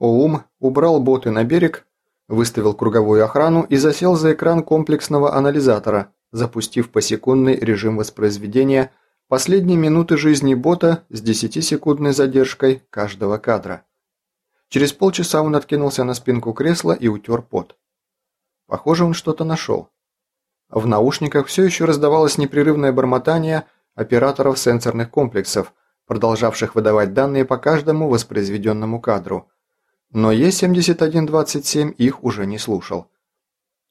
Оум убрал боты на берег, выставил круговую охрану и засел за экран комплексного анализатора, запустив посекундный режим воспроизведения последние минуты жизни бота с 10-секундной задержкой каждого кадра. Через полчаса он откинулся на спинку кресла и утер пот. Похоже, он что-то нашел. В наушниках все еще раздавалось непрерывное бормотание операторов сенсорных комплексов, продолжавших выдавать данные по каждому воспроизведенному кадру. Но Е-7127 их уже не слушал.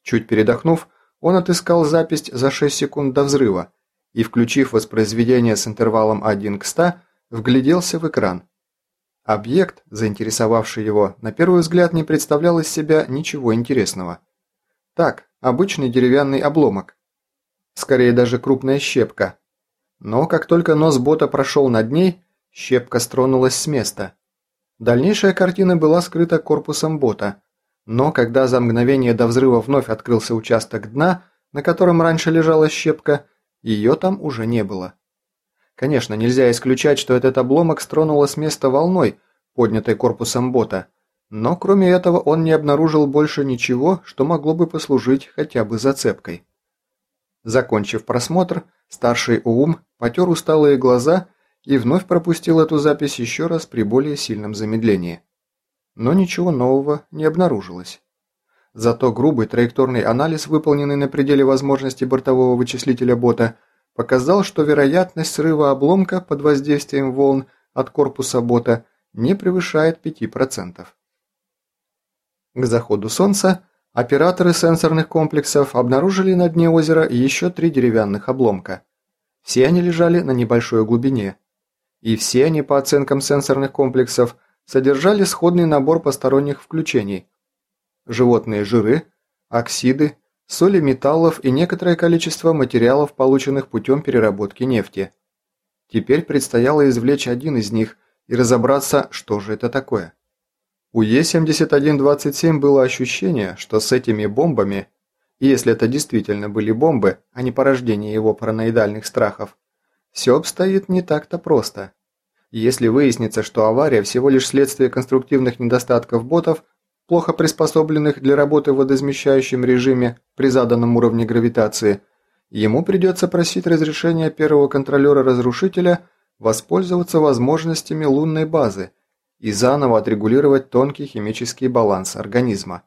Чуть передохнув, он отыскал запись за 6 секунд до взрыва и, включив воспроизведение с интервалом 1 к 100, вгляделся в экран. Объект, заинтересовавший его, на первый взгляд не представлял из себя ничего интересного. Так, обычный деревянный обломок. Скорее даже крупная щепка, но как только нос бота прошел над ней, щепка стронулась с места. Дальнейшая картина была скрыта корпусом бота, но когда за мгновение до взрыва вновь открылся участок дна, на котором раньше лежала щепка, ее там уже не было. Конечно, нельзя исключать, что этот обломок стронуло с места волной, поднятой корпусом бота, но кроме этого он не обнаружил больше ничего, что могло бы послужить хотя бы зацепкой. Закончив просмотр, старший Уум потер усталые глаза и вновь пропустил эту запись еще раз при более сильном замедлении. Но ничего нового не обнаружилось. Зато грубый траекторный анализ, выполненный на пределе возможностей бортового вычислителя бота, показал, что вероятность срыва обломка под воздействием волн от корпуса бота не превышает 5%. К заходу солнца Операторы сенсорных комплексов обнаружили на дне озера еще три деревянных обломка. Все они лежали на небольшой глубине. И все они, по оценкам сенсорных комплексов, содержали сходный набор посторонних включений. Животные жиры, оксиды, соли металлов и некоторое количество материалов, полученных путем переработки нефти. Теперь предстояло извлечь один из них и разобраться, что же это такое. У Е-7127 было ощущение, что с этими бомбами, если это действительно были бомбы, а не порождение его параноидальных страхов, все обстоит не так-то просто. Если выяснится, что авария всего лишь следствие конструктивных недостатков ботов, плохо приспособленных для работы в водоизмещающем режиме при заданном уровне гравитации, ему придется просить разрешения первого контролера-разрушителя воспользоваться возможностями лунной базы – и заново отрегулировать тонкий химический баланс организма.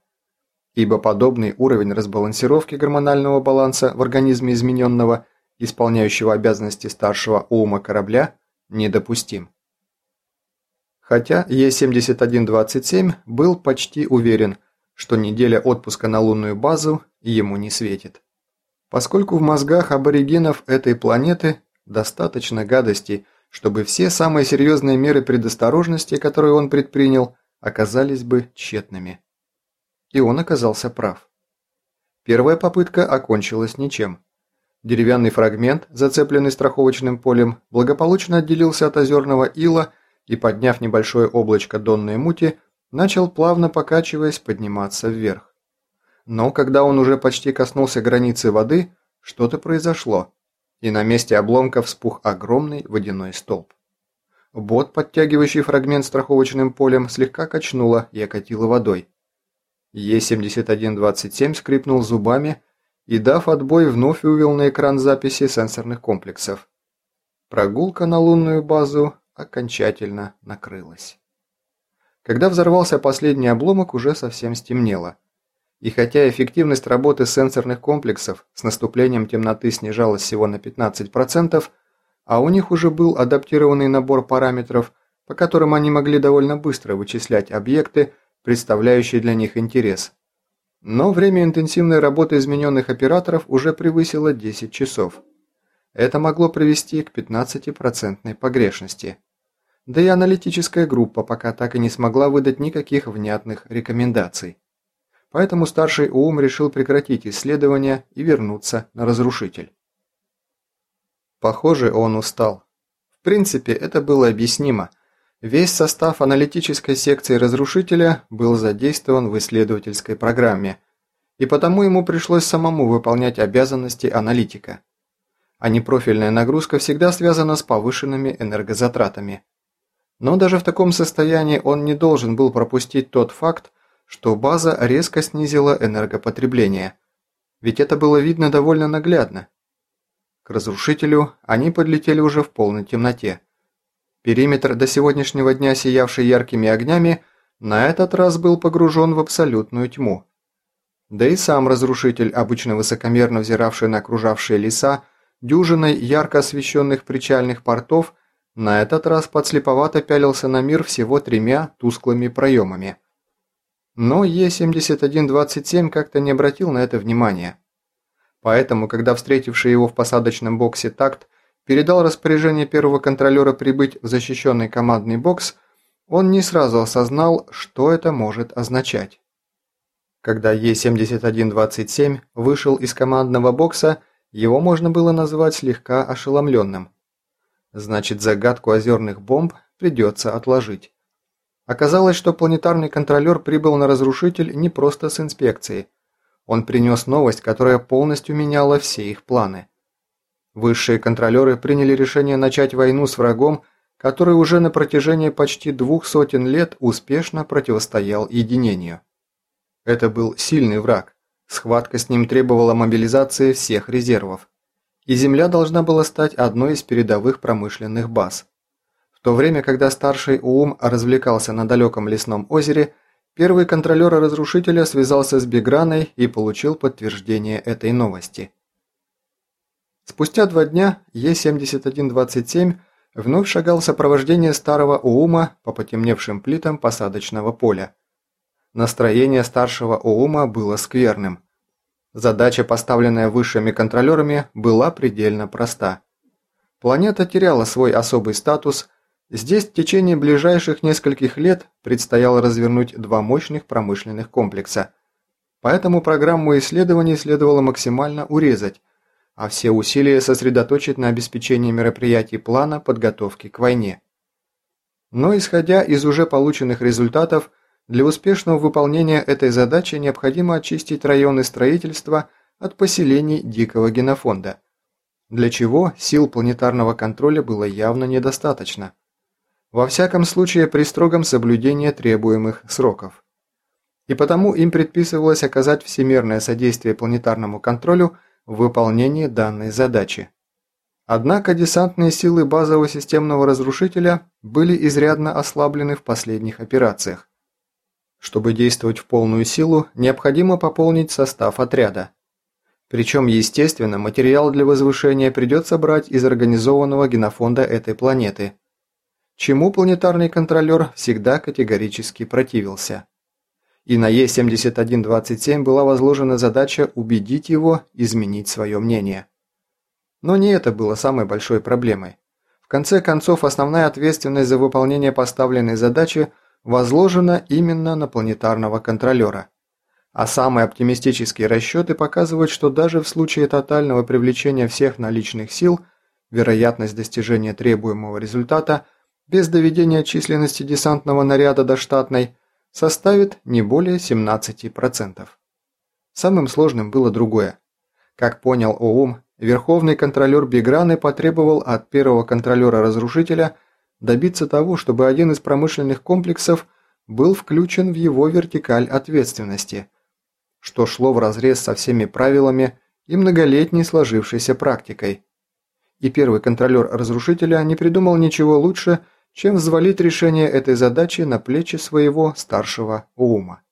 Ибо подобный уровень разбалансировки гормонального баланса в организме измененного, исполняющего обязанности старшего ума корабля, недопустим. Хотя Е-7127 был почти уверен, что неделя отпуска на лунную базу ему не светит. Поскольку в мозгах аборигенов этой планеты достаточно гадостей, чтобы все самые серьезные меры предосторожности, которые он предпринял, оказались бы тщетными. И он оказался прав. Первая попытка окончилась ничем. Деревянный фрагмент, зацепленный страховочным полем, благополучно отделился от озерного ила и, подняв небольшое облачко донной мути, начал плавно покачиваясь подниматься вверх. Но когда он уже почти коснулся границы воды, что-то произошло и на месте обломка вспух огромный водяной столб. Бот, подтягивающий фрагмент страховочным полем, слегка качнуло и окатило водой. Е-7127 скрипнул зубами и, дав отбой, вновь увел на экран записи сенсорных комплексов. Прогулка на лунную базу окончательно накрылась. Когда взорвался последний обломок, уже совсем стемнело. И хотя эффективность работы сенсорных комплексов с наступлением темноты снижалась всего на 15%, а у них уже был адаптированный набор параметров, по которым они могли довольно быстро вычислять объекты, представляющие для них интерес. Но время интенсивной работы измененных операторов уже превысило 10 часов. Это могло привести к 15% погрешности. Да и аналитическая группа пока так и не смогла выдать никаких внятных рекомендаций. Поэтому старший УУМ решил прекратить исследования и вернуться на разрушитель. Похоже, он устал. В принципе, это было объяснимо. Весь состав аналитической секции разрушителя был задействован в исследовательской программе, и потому ему пришлось самому выполнять обязанности аналитика. А непрофильная нагрузка всегда связана с повышенными энергозатратами. Но даже в таком состоянии он не должен был пропустить тот факт, что база резко снизила энергопотребление. Ведь это было видно довольно наглядно. К разрушителю они подлетели уже в полной темноте. Периметр до сегодняшнего дня, сиявший яркими огнями, на этот раз был погружен в абсолютную тьму. Да и сам разрушитель, обычно высокомерно взиравший на окружавшие леса, дюжиной ярко освещенных причальных портов, на этот раз подслеповато пялился на мир всего тремя тусклыми проемами. Но Е-7127 как-то не обратил на это внимания. Поэтому, когда встретивший его в посадочном боксе такт передал распоряжение первого контролера прибыть в защищенный командный бокс, он не сразу осознал, что это может означать. Когда Е-7127 вышел из командного бокса, его можно было назвать слегка ошеломленным. Значит, загадку озерных бомб придется отложить. Оказалось, что планетарный контролер прибыл на разрушитель не просто с инспекцией, он принес новость, которая полностью меняла все их планы. Высшие контролеры приняли решение начать войну с врагом, который уже на протяжении почти двух сотен лет успешно противостоял единению. Это был сильный враг. Схватка с ним требовала мобилизации всех резервов. И Земля должна была стать одной из передовых промышленных баз. В то время, когда старший УУМ развлекался на далеком лесном озере, Первый контролер разрушителя связался с Биграной и получил подтверждение этой новости. Спустя два дня Е-7127 вновь шагал в сопровождении старого Уума по потемневшим плитам посадочного поля. Настроение старшего Уума было скверным. Задача, поставленная высшими контролерами, была предельно проста. Планета теряла свой особый статус – Здесь в течение ближайших нескольких лет предстояло развернуть два мощных промышленных комплекса. Поэтому программу исследований следовало максимально урезать, а все усилия сосредоточить на обеспечении мероприятий плана подготовки к войне. Но исходя из уже полученных результатов, для успешного выполнения этой задачи необходимо очистить районы строительства от поселений дикого генофонда, для чего сил планетарного контроля было явно недостаточно. Во всяком случае при строгом соблюдении требуемых сроков. И потому им предписывалось оказать всемирное содействие планетарному контролю в выполнении данной задачи. Однако десантные силы базового системного разрушителя были изрядно ослаблены в последних операциях. Чтобы действовать в полную силу, необходимо пополнить состав отряда. Причем, естественно, материал для возвышения придется брать из организованного генофонда этой планеты – чему планетарный контролер всегда категорически противился. И на Е-7127 была возложена задача убедить его изменить свое мнение. Но не это было самой большой проблемой. В конце концов, основная ответственность за выполнение поставленной задачи возложена именно на планетарного контролера. А самые оптимистические расчеты показывают, что даже в случае тотального привлечения всех наличных сил, вероятность достижения требуемого результата без доведения численности десантного наряда до штатной составит не более 17%. Самым сложным было другое. Как понял ОУМ, верховный контролер Биграны потребовал от первого контролера-разрушителя добиться того, чтобы один из промышленных комплексов был включен в его вертикаль ответственности, что шло вразрез со всеми правилами и многолетней сложившейся практикой. И первый контролер разрушителя не придумал ничего лучше, чем взвалить решение этой задачи на плечи своего старшего ума.